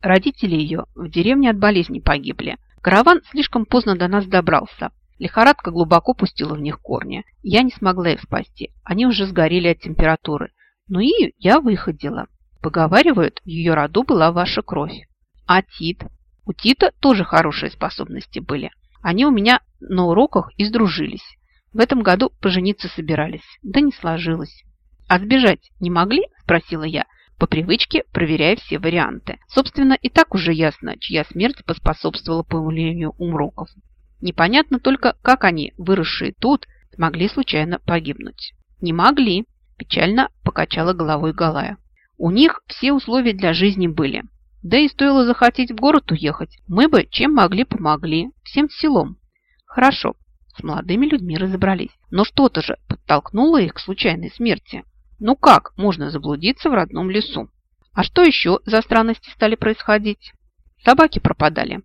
Родители ее в деревне от болезни погибли. Караван слишком поздно до нас добрался. Лихорадка глубоко пустила в них корни. Я не смогла их спасти. Они уже сгорели от температуры. Ну и я выходила. Поговаривают, в ее роду была ваша кровь. А Тит? У Тита тоже хорошие способности были. Они у меня на уроках и сдружились. В этом году пожениться собирались. Да не сложилось. А сбежать не могли? Спросила я, по привычке проверяя все варианты. Собственно, и так уже ясно, чья смерть поспособствовала появлению умроков. Непонятно только, как они, выросшие тут, смогли случайно погибнуть. Не могли, печально покачала головой Галая. У них все условия для жизни были. Да и стоило захотеть в город уехать. Мы бы чем могли помогли. Всем селом. Хорошо, с молодыми людьми разобрались. Но что-то же подтолкнуло их к случайной смерти. Ну как можно заблудиться в родном лесу? А что еще за странности стали происходить? Собаки пропадали.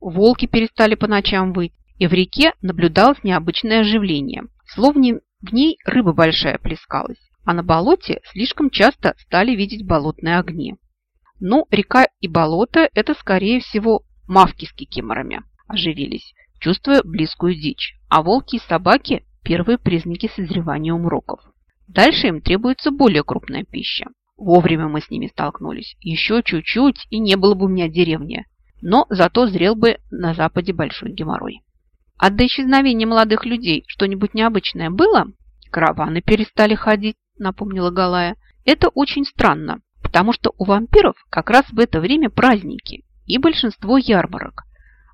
Волки перестали по ночам выть. И в реке наблюдалось необычное оживление. Словно в ней рыба большая плескалась. А на болоте слишком часто стали видеть болотные огни. Ну, река и болото – это, скорее всего, мавки с кикиморами оживились, чувствуя близкую дичь, а волки и собаки – первые признаки созревания умроков. Дальше им требуется более крупная пища. Вовремя мы с ними столкнулись. Еще чуть-чуть, и не было бы у меня деревни. Но зато зрел бы на западе большой геморрой. А до исчезновения молодых людей что-нибудь необычное было? Караваны перестали ходить, напомнила Галая. Это очень странно потому что у вампиров как раз в это время праздники и большинство ярмарок,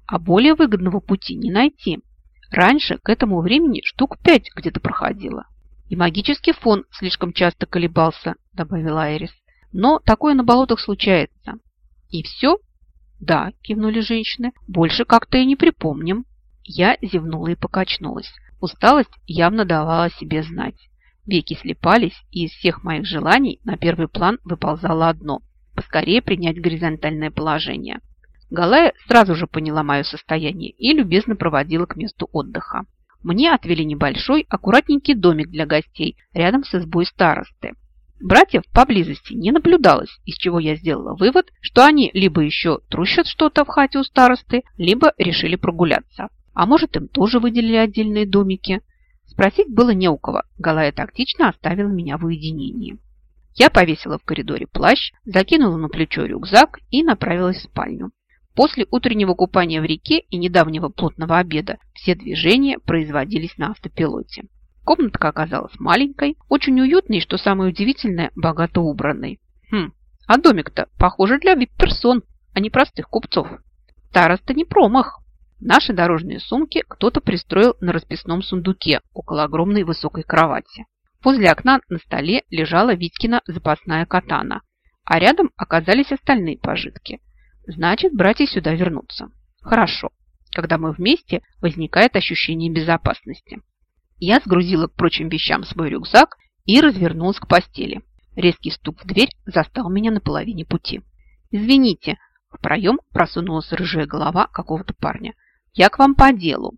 а более выгодного пути не найти. Раньше к этому времени штук пять где-то проходило. И магический фон слишком часто колебался, добавила Айрис. Но такое на болотах случается. И все? Да, кивнули женщины. Больше как-то и не припомним. Я зевнула и покачнулась. Усталость явно давала себе знать. Веки слепались, и из всех моих желаний на первый план выползало одно – поскорее принять горизонтальное положение. Галая сразу же поняла мое состояние и любезно проводила к месту отдыха. Мне отвели небольшой, аккуратненький домик для гостей рядом с избой старосты. Братьев поблизости не наблюдалось, из чего я сделала вывод, что они либо еще трущат что-то в хате у старосты, либо решили прогуляться. А может, им тоже выделили отдельные домики – Спросить было не у кого. Галая тактично оставила меня в уединении. Я повесила в коридоре плащ, закинула на плечо рюкзак и направилась в спальню. После утреннего купания в реке и недавнего плотного обеда все движения производились на автопилоте. Комнатка оказалась маленькой, очень уютной что самое удивительное, богато убранной. Хм, а домик-то, похоже, для вип-персон, а не простых купцов. Староста не промах. Наши дорожные сумки кто-то пристроил на расписном сундуке около огромной высокой кровати. Возле окна на столе лежала Витькина запасная катана, а рядом оказались остальные пожитки. Значит, братья сюда вернутся. Хорошо. Когда мы вместе, возникает ощущение безопасности. Я сгрузила к прочим вещам свой рюкзак и развернулась к постели. Резкий стук в дверь застал меня на половине пути. «Извините», в проем просунулась рыжая голова какого-то парня. Я к вам по делу.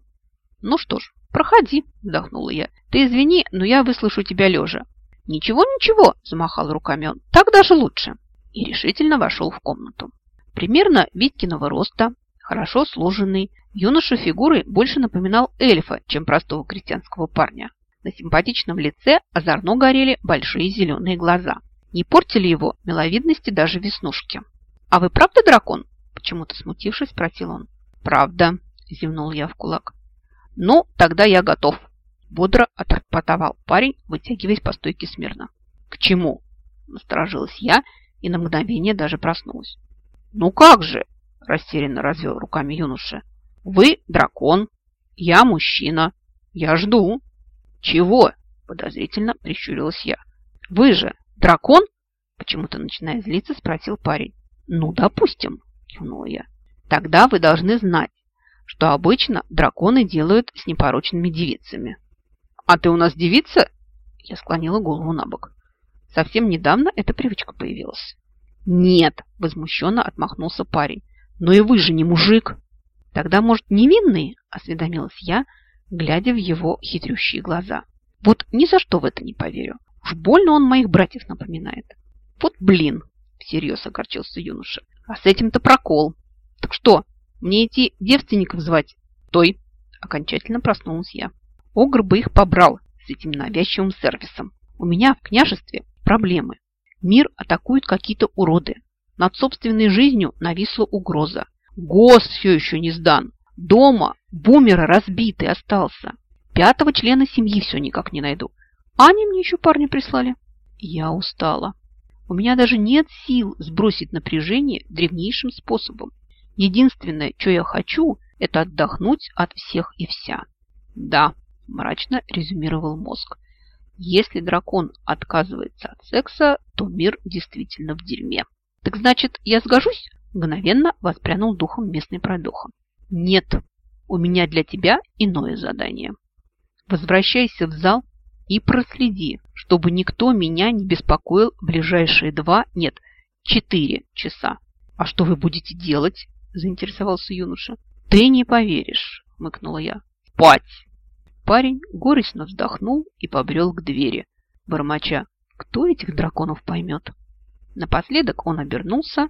Ну что ж, проходи, вздохнула я. Ты извини, но я выслушаю тебя лежа. Ничего, ничего, замахал руками он. Так даже лучше. И решительно вошел в комнату. Примерно Виткиного роста, хорошо сложенный, юноша фигурой больше напоминал эльфа, чем простого крестьянского парня. На симпатичном лице озорно горели большие зеленые глаза. Не портили его миловидности даже веснушки. «А вы правда дракон?» Почему-то смутившись, спросил он. «Правда», – зевнул я в кулак. «Ну, тогда я готов», – бодро отрапортовал парень, вытягиваясь по стойке смирно. «К чему?» – насторожилась я и на мгновение даже проснулась. «Ну как же?» – растерянно развел руками юноша. «Вы дракон, я мужчина, я жду». «Чего?» – подозрительно прищурилась я. «Вы же дракон?» – почему-то начиная злиться, спросил парень. «Ну, допустим», – кивнула я. «Тогда вы должны знать, что обычно драконы делают с непорочными девицами. «А ты у нас девица?» Я склонила голову на бок. Совсем недавно эта привычка появилась. «Нет!» – возмущенно отмахнулся парень. «Но и вы же не мужик!» «Тогда, может, невинный?» – осведомилась я, глядя в его хитрющие глаза. «Вот ни за что в это не поверю. Уж больно он моих братьев напоминает». «Вот блин!» – всерьез огорчился юноша. А с этим-то прокол. Так что, мне идти девственников звать? Той. Окончательно проснулась я. Огр бы их побрал с этим навязчивым сервисом. У меня в княжестве проблемы. Мир атакуют какие-то уроды. Над собственной жизнью нависла угроза. ГОС все еще не сдан. Дома бумера разбитый остался. Пятого члена семьи все никак не найду. Они мне еще парня прислали. Я устала. У меня даже нет сил сбросить напряжение древнейшим способом. Единственное, что я хочу, это отдохнуть от всех и вся. Да, мрачно резюмировал мозг. Если дракон отказывается от секса, то мир действительно в дерьме. Так значит, я сгожусь? Мгновенно воспрянул духом местный продуха. Нет, у меня для тебя иное задание. Возвращайся в зал и проследи, чтобы никто меня не беспокоил ближайшие два, нет, четыре часа. А что вы будете делать? Заинтересовался юноша. Ты не поверишь, мыкнула я. Спать! Парень горестно вздохнул и побрел к двери, бормоча. Кто этих драконов поймет? Напоследок он обернулся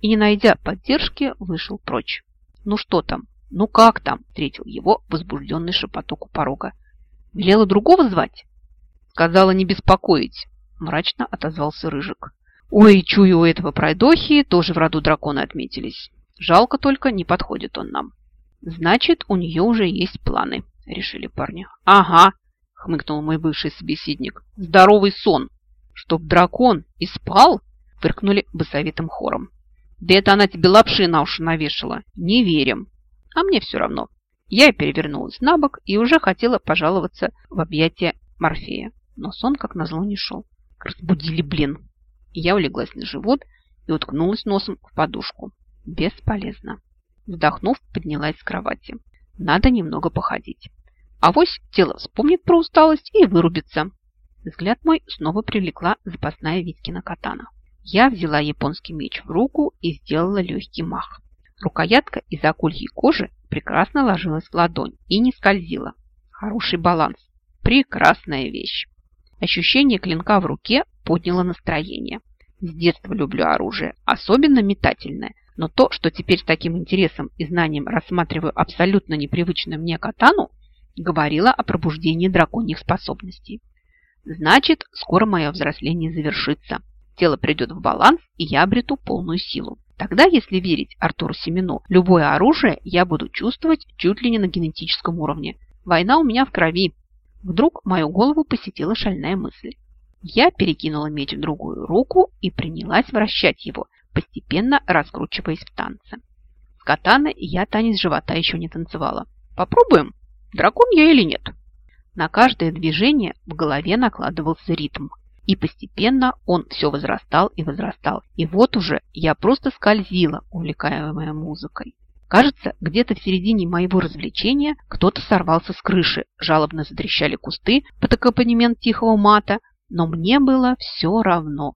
и, не найдя поддержки, вышел прочь. «Ну что там? Ну как там?» – встретил его возбужденный шепоток у порога. «Велела другого звать?» «Сказала не беспокоить», – мрачно отозвался Рыжик. «Ой, чую, у этого пройдохи тоже в роду дракона отметились. Жалко только, не подходит он нам». «Значит, у нее уже есть планы», – решили парни. «Ага», – хмыкнул мой бывший собеседник. «Здоровый сон! Чтоб дракон и спал?» – фыркнули басовитым хором. Да это она тебе лапши на уши навешала. Не верим. А мне все равно. Я перевернулась на бок и уже хотела пожаловаться в объятия Морфея. Но сон, как назло, не шел. Разбудили, блин. я улеглась на живот и уткнулась носом в подушку. Бесполезно. Вздохнув, поднялась с кровати. Надо немного походить. Авось тело вспомнит про усталость и вырубится. Взгляд мой снова привлекла запасная Витькина катана. Я взяла японский меч в руку и сделала легкий мах. Рукоятка из акульей кожи прекрасно ложилась в ладонь и не скользила. Хороший баланс. Прекрасная вещь. Ощущение клинка в руке подняло настроение. С детства люблю оружие, особенно метательное. Но то, что теперь с таким интересом и знанием рассматриваю абсолютно непривычную мне катану, говорило о пробуждении драконьих способностей. Значит, скоро мое взросление завершится тело придет в баланс, и я обрету полную силу. Тогда, если верить Артуру Семену, любое оружие я буду чувствовать чуть ли не на генетическом уровне. Война у меня в крови. Вдруг мою голову посетила шальная мысль. Я перекинула меч в другую руку и принялась вращать его, постепенно раскручиваясь в танце. С катаны я танец живота еще не танцевала. Попробуем, дракон я или нет. На каждое движение в голове накладывался ритм – и постепенно он все возрастал и возрастал. И вот уже я просто скользила, увлекаемая музыкой. Кажется, где-то в середине моего развлечения кто-то сорвался с крыши, жалобно затрещали кусты под аккомпанемент тихого мата, но мне было все равно.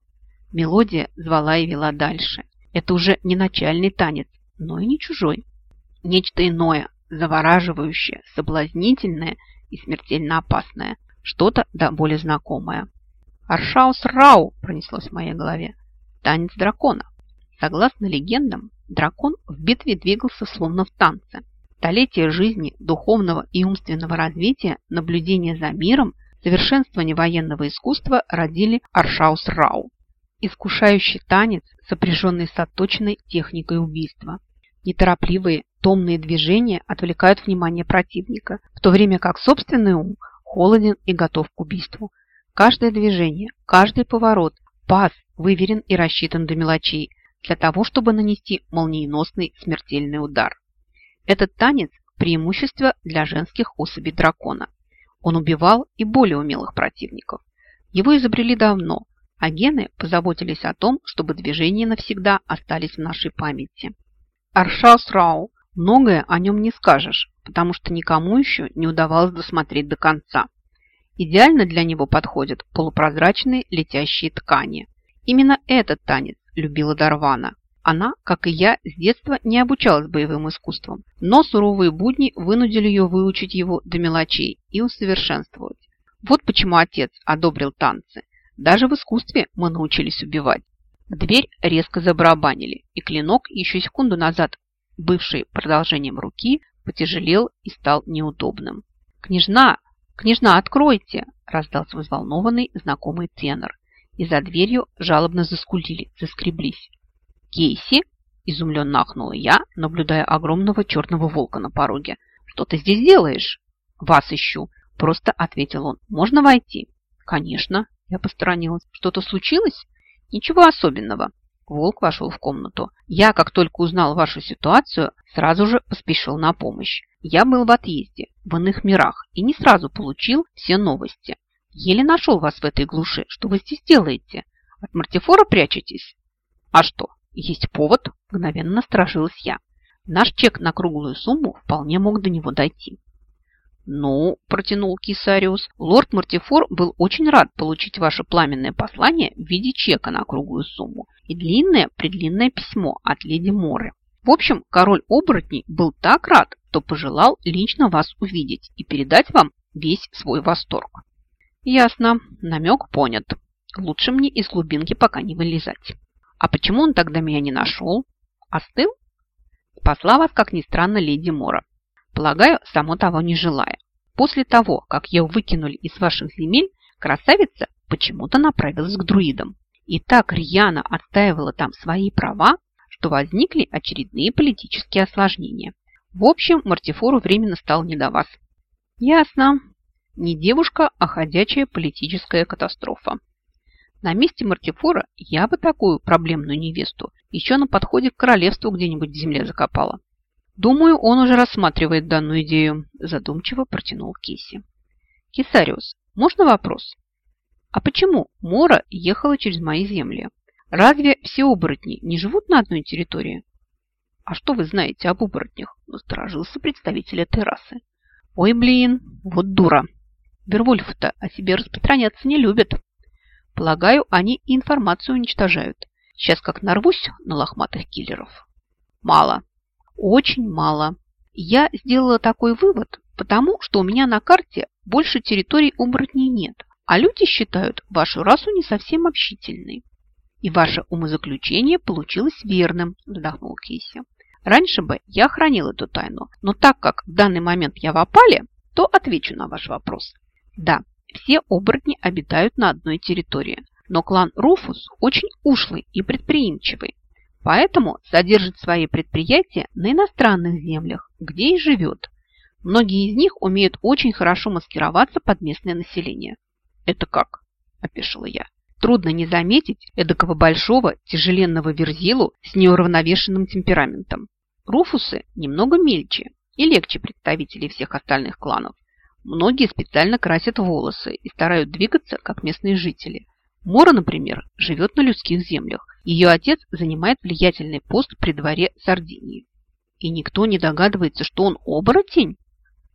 Мелодия звала и вела дальше. Это уже не начальный танец, но и не чужой. Нечто иное, завораживающее, соблазнительное и смертельно опасное. Что-то да более знакомое. «Аршаус Рау!» пронеслось в моей голове. Танец дракона. Согласно легендам, дракон в битве двигался словно в танце. Столетия жизни, духовного и умственного развития, наблюдения за миром, совершенствование военного искусства родили Аршаус Рау. Искушающий танец, сопряженный с отточенной техникой убийства. Неторопливые, томные движения отвлекают внимание противника, в то время как собственный ум холоден и готов к убийству. Каждое движение, каждый поворот, пас выверен и рассчитан до мелочей для того, чтобы нанести молниеносный смертельный удар. Этот танец – преимущество для женских особей дракона. Он убивал и более умелых противников. Его изобрели давно, а гены позаботились о том, чтобы движения навсегда остались в нашей памяти. Аршаус Рау многое о нем не скажешь, потому что никому еще не удавалось досмотреть до конца. Идеально для него подходят полупрозрачные летящие ткани. Именно этот танец любила Дарвана. Она, как и я, с детства не обучалась боевым искусствам, но суровые будни вынудили ее выучить его до мелочей и усовершенствовать. Вот почему отец одобрил танцы. Даже в искусстве мы научились убивать. В дверь резко забарабанили, и клинок, еще секунду назад бывший продолжением руки, потяжелел и стал неудобным. «Княжна! Княжна, откройте!» – раздался взволнованный знакомый тенор. И за дверью жалобно заскулили, заскреблись. «Кейси?» – изумленно ахнула я, наблюдая огромного черного волка на пороге. «Что ты здесь делаешь?» «Вас ищу», – просто ответил он. «Можно войти?» «Конечно», – я посторонилась. «Что-то случилось?» «Ничего особенного». Волк вошел в комнату. Я, как только узнал вашу ситуацию, сразу же поспешил на помощь. Я был в отъезде, в иных мирах, и не сразу получил все новости. Еле нашел вас в этой глуши. Что вы здесь делаете? От мартифора прячетесь? А что, есть повод? Мгновенно насторожилась я. Наш чек на круглую сумму вполне мог до него дойти. «Ну, – протянул Кисариус, – лорд Мартифор был очень рад получить ваше пламенное послание в виде чека на круглую сумму и длинное-предлинное письмо от леди Моры. В общем, король оборотней был так рад, что пожелал лично вас увидеть и передать вам весь свой восторг». «Ясно. Намек понят. Лучше мне из глубинки пока не вылезать. А почему он тогда меня не нашел? Остыл?» Спасла вас, как ни странно, леди Мора. Полагаю, само того не желая. После того, как ее выкинули из ваших земель, красавица почему-то направилась к друидам. И так рьяно отстаивала там свои права, что возникли очередные политические осложнения. В общем, Мартифору временно стал не до вас. Ясно. Не девушка, а ходячая политическая катастрофа. На месте Мартифора я бы такую проблемную невесту еще на подходе к королевству где-нибудь в земле закопала. Думаю, он уже рассматривает данную идею, задумчиво протянул Киси. Кисариус, можно вопрос? А почему Мора ехала через мои земли? Разве все оборотни не живут на одной территории? А что вы знаете об оборотнях? Насторожился представитель этой расы. Ой, блин, вот дура. Вервольфы-то о себе распространяться не любят. Полагаю, они информацию уничтожают. Сейчас как нарвусь на лохматых киллеров. Мало, очень мало. Я сделала такой вывод, потому что у меня на карте больше территорий оборотней нет, а люди считают вашу расу не совсем общительной. И ваше умозаключение получилось верным, вздохнул Кейси. Раньше бы я хранил эту тайну, но так как в данный момент я в опале, то отвечу на ваш вопрос. Да, все оборотни обитают на одной территории, но клан Руфус очень ушлый и предприимчивый. Поэтому содержит свои предприятия на иностранных землях, где и живет. Многие из них умеют очень хорошо маскироваться под местное население. «Это как?» – опешила я. Трудно не заметить эдакого большого, тяжеленного верзилу с неуравновешенным темпераментом. Руфусы немного мельче и легче представителей всех остальных кланов. Многие специально красят волосы и стараются двигаться, как местные жители. Мора, например, живет на людских землях ее отец занимает влиятельный пост при дворе Сардинии. И никто не догадывается, что он оборотень.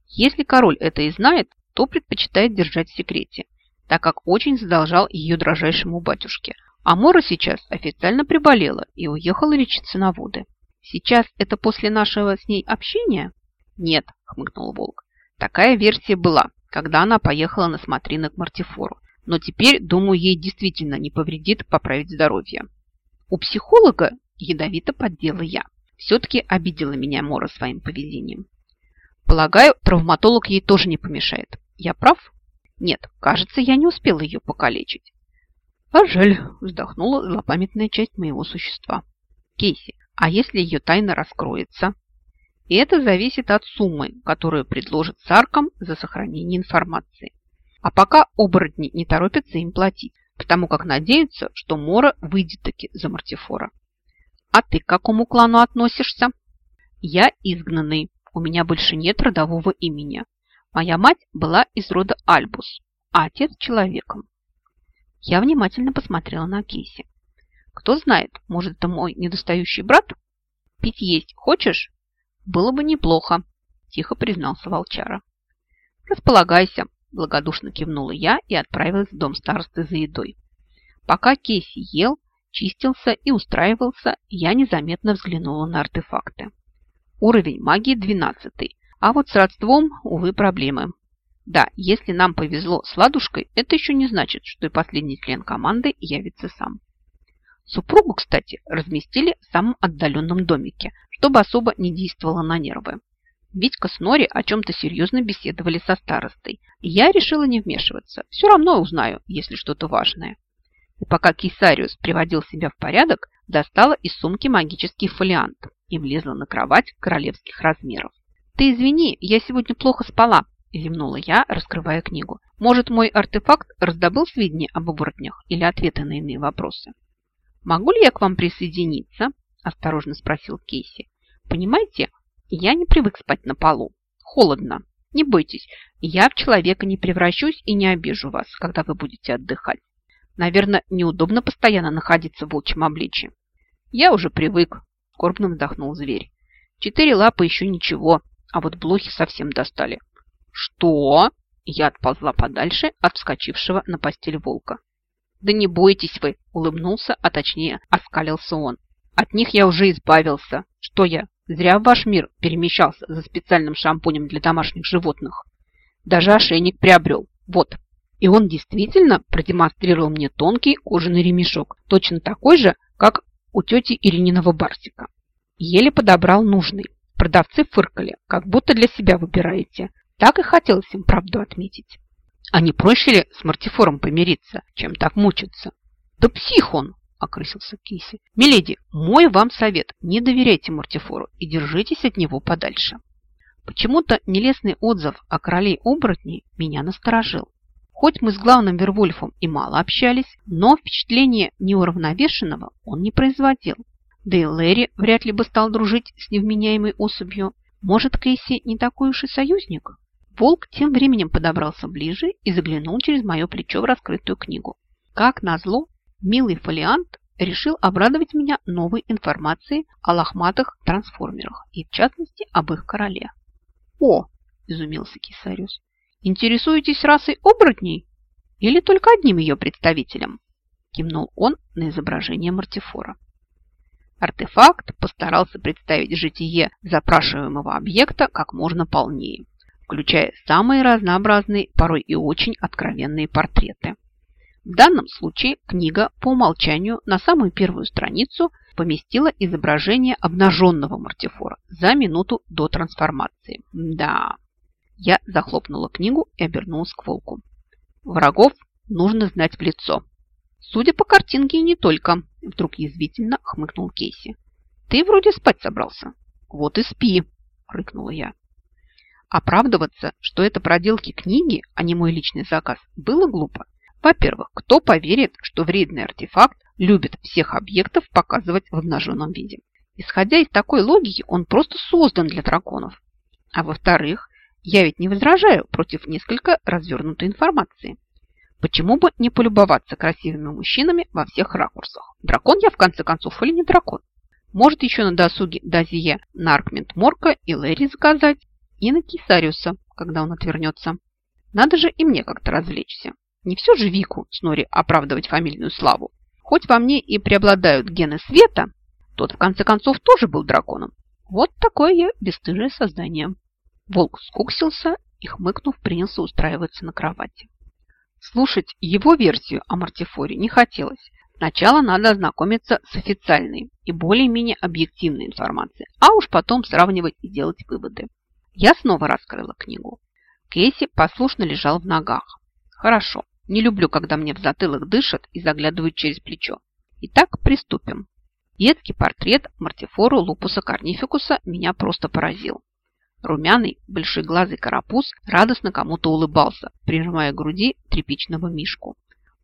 Если король это и знает, то предпочитает держать в секрете, так как очень задолжал ее дрожайшему батюшке. А сейчас официально приболела и уехала лечиться на воды. Сейчас это после нашего с ней общения? Нет, хмыкнул Волк. Такая версия была, когда она поехала на смотрины к Мартифору. Но теперь, думаю, ей действительно не повредит поправить здоровье. У психолога ядовито поддела я. Все-таки обидела меня Мора своим поведением. Полагаю, травматолог ей тоже не помешает. Я прав? Нет, кажется, я не успела ее покалечить. А жаль, вздохнула злопамятная часть моего существа. Кейси, а если ее тайна раскроется? И это зависит от суммы, которую предложит Саркам за сохранение информации. А пока оборотни не торопятся им платить потому как надеются, что Мора выйдет таки за Мартифора. А ты к какому клану относишься? Я изгнанный, у меня больше нет родового имени. Моя мать была из рода Альбус, а отец человеком. Я внимательно посмотрела на Кейси. Кто знает, может, это мой недостающий брат? Пить есть хочешь? Было бы неплохо, тихо признался волчара. Располагайся, Благодушно кивнула я и отправилась в дом старосты за едой. Пока Кейси ел, чистился и устраивался, я незаметно взглянула на артефакты. Уровень магии 12, а вот с родством, увы, проблемы. Да, если нам повезло с ладушкой, это еще не значит, что и последний член команды явится сам. Супругу, кстати, разместили в самом отдаленном домике, чтобы особо не действовало на нервы. Витька с Нори о чем-то серьезно беседовали со старостой. И я решила не вмешиваться. Все равно узнаю, если что-то важное. И пока Кисариус приводил себя в порядок, достала из сумки магический фолиант и влезла на кровать королевских размеров. «Ты извини, я сегодня плохо спала», – зевнула я, раскрывая книгу. «Может, мой артефакт раздобыл сведения об оборотнях или ответы на иные вопросы?» «Могу ли я к вам присоединиться?» – осторожно спросил Кейси. «Понимаете, я не привык спать на полу. Холодно. Не бойтесь, я в человека не превращусь и не обижу вас, когда вы будете отдыхать. Наверное, неудобно постоянно находиться в волчьем обличье. Я уже привык, скорбно вздохнул зверь. Четыре лапы еще ничего, а вот блохи совсем достали. Что? Я отползла подальше от вскочившего на постель волка. «Да не бойтесь вы!» – улыбнулся, а точнее оскалился он. «От них я уже избавился. Что я, зря в ваш мир перемещался за специальным шампунем для домашних животных? Даже ошейник приобрел. Вот». И он действительно продемонстрировал мне тонкий кожаный ремешок, точно такой же, как у тети Ирининого Барсика. Еле подобрал нужный. Продавцы фыркали, как будто для себя выбираете. Так и хотелось им правду отметить. А не проще ли с Мартифором помириться, чем так мучиться? Да псих он, окрысился Киси. Миледи, мой вам совет, не доверяйте Мартифору и держитесь от него подальше. Почему-то нелестный отзыв о королей оборотней меня насторожил. Хоть мы с главным Вервольфом и мало общались, но впечатление неуравновешенного он не производил. Да и Лэри вряд ли бы стал дружить с невменяемой особью. Может, Кейси не такой уж и союзник? Волк тем временем подобрался ближе и заглянул через мое плечо в раскрытую книгу. Как назло, милый фолиант решил обрадовать меня новой информацией о лохматых трансформерах и, в частности, об их короле. «О!» – изумился Кисариус. Интересуетесь расой оборотней или только одним ее представителем? Кивнул он на изображение Мартифора. Артефакт постарался представить житие запрашиваемого объекта как можно полнее, включая самые разнообразные, порой и очень откровенные портреты. В данном случае книга по умолчанию на самую первую страницу поместила изображение обнаженного мартифора за минуту до трансформации. Да, я захлопнула книгу и обернулась к волку. Врагов нужно знать в лицо. Судя по картинке, и не только, вдруг язвительно хмыкнул Кейси. Ты вроде спать собрался. Вот и спи, рыкнула я. Оправдываться, что это проделки книги, а не мой личный заказ, было глупо. Во-первых, кто поверит, что вредный артефакт любит всех объектов показывать в обнаженном виде? Исходя из такой логики, он просто создан для драконов. А во-вторых, я ведь не возражаю против несколько развернутой информации. Почему бы не полюбоваться красивыми мужчинами во всех ракурсах? Дракон я, в конце концов, или не дракон? Может, еще на досуге Дазие на Аркмент Морка и Лэри заказать, и на Кисариуса, когда он отвернется. Надо же и мне как-то развлечься. Не все же Вику с Нори оправдывать фамильную славу. Хоть во мне и преобладают гены света, тот, в конце концов, тоже был драконом. Вот такое я бесстыжее создание. Волк скуксился и, хмыкнув, принялся устраиваться на кровати. Слушать его версию о Мартифоре не хотелось. Сначала надо ознакомиться с официальной и более-менее объективной информацией, а уж потом сравнивать и делать выводы. Я снова раскрыла книгу. Кейси послушно лежал в ногах. Хорошо, не люблю, когда мне в затылок дышат и заглядывают через плечо. Итак, приступим. Детский портрет Мартифору лупуса корнификуса меня просто поразил. Румяный, большеглазый карапуз радостно кому-то улыбался, прижимая к груди тряпичного мишку.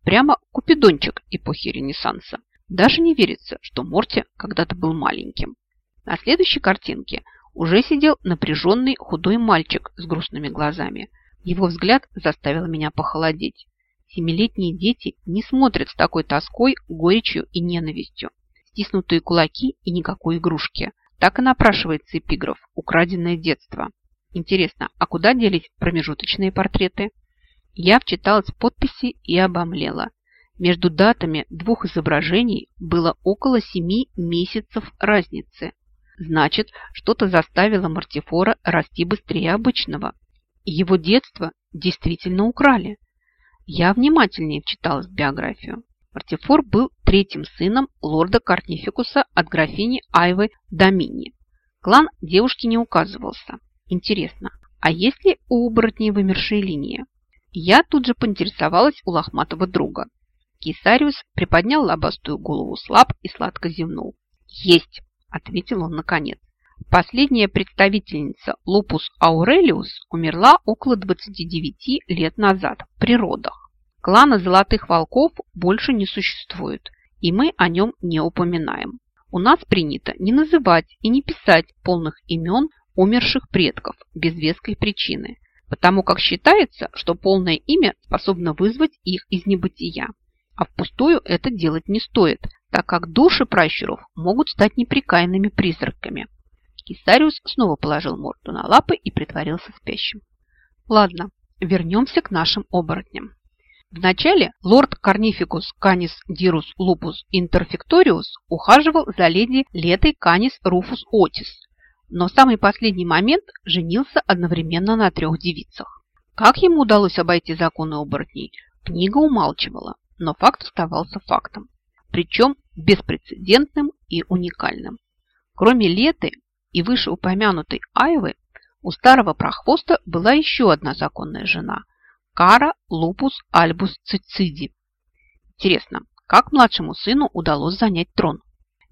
Прямо купидончик эпохи Ренессанса. Даже не верится, что Морти когда-то был маленьким. На следующей картинке уже сидел напряженный худой мальчик с грустными глазами. Его взгляд заставил меня похолодеть. Семилетние дети не смотрят с такой тоской, горечью и ненавистью. Стиснутые кулаки и никакой игрушки. Так и напрашивается эпиграф «Украденное детство». Интересно, а куда делись промежуточные портреты? Я вчиталась в подписи и обомлела. Между датами двух изображений было около семи месяцев разницы. Значит, что-то заставило Мартифора расти быстрее обычного. Его детство действительно украли. Я внимательнее вчиталась в биографию. Мартифор был третьим сыном лорда Карнификуса от графини Айвы Домини. Клан девушки не указывался. Интересно, а есть ли у оборотней вымершие линии? Я тут же поинтересовалась у лохматого друга. Кисариус приподнял лобастую голову слаб и сладко зевнул. «Есть!» – ответил он наконец. Последняя представительница Лупус Аурелиус умерла около 29 лет назад при родах. Клана Золотых Волков больше не существует, и мы о нем не упоминаем. У нас принято не называть и не писать полных имен умерших предков без веской причины, потому как считается, что полное имя способно вызвать их из небытия. А впустую это делать не стоит, так как души пращуров могут стать неприкаянными призраками. Кисариус снова положил морду на лапы и притворился спящим. Ладно, вернемся к нашим оборотням. Вначале лорд Корнификус Канис Дирус Лупус Интерфекториус ухаживал за леди Летой Канис Руфус Отис, но в самый последний момент женился одновременно на трех девицах. Как ему удалось обойти законы оборотней, книга умалчивала, но факт оставался фактом, причем беспрецедентным и уникальным. Кроме Леты и вышеупомянутой Айвы, у старого прохвоста была еще одна законная жена – Кара Лупус Альбус Цициди. Интересно, как младшему сыну удалось занять трон?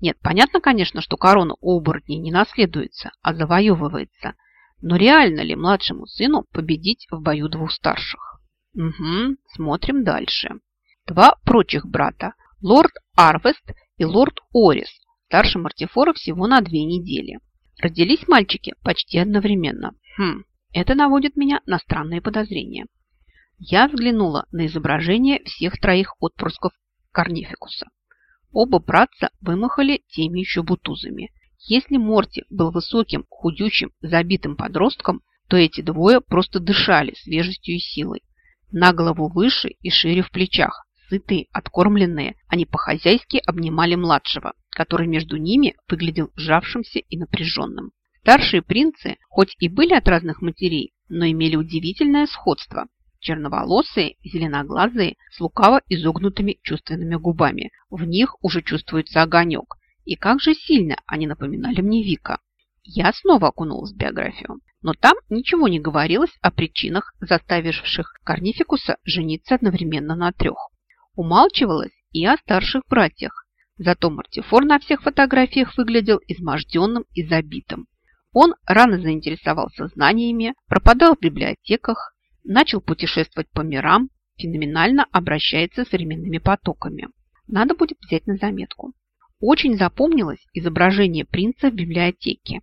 Нет, понятно, конечно, что корона у оборотней не наследуется, а завоевывается. Но реально ли младшему сыну победить в бою двух старших? Угу, смотрим дальше. Два прочих брата, лорд Арвест и лорд Орис, старше Мартифора всего на две недели. Родились мальчики почти одновременно. Хм, это наводит меня на странные подозрения. Я взглянула на изображение всех троих отпрысков Корнификуса. Оба братца вымахали теми еще бутузами. Если Морти был высоким, худючим, забитым подростком, то эти двое просто дышали свежестью и силой. На голову выше и шире в плечах, сытые, откормленные, они по-хозяйски обнимали младшего, который между ними выглядел сжавшимся и напряженным. Старшие принцы, хоть и были от разных матерей, но имели удивительное сходство черноволосые, зеленоглазые, с лукаво изогнутыми чувственными губами. В них уже чувствуется огонек. И как же сильно они напоминали мне Вика. Я снова окунулась в биографию. Но там ничего не говорилось о причинах, заставивших Корнификуса жениться одновременно на трех. Умалчивалось и о старших братьях. Зато Мартифор на всех фотографиях выглядел изможденным и забитым. Он рано заинтересовался знаниями, пропадал в библиотеках, начал путешествовать по мирам, феноменально обращается с временными потоками. Надо будет взять на заметку. Очень запомнилось изображение принца в библиотеке.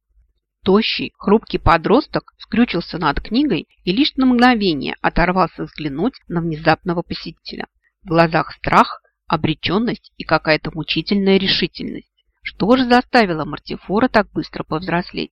Тощий, хрупкий подросток скрючился над книгой и лишь на мгновение оторвался взглянуть на внезапного посетителя. В глазах страх, обреченность и какая-то мучительная решительность. Что же заставило Мартифора так быстро повзрослеть?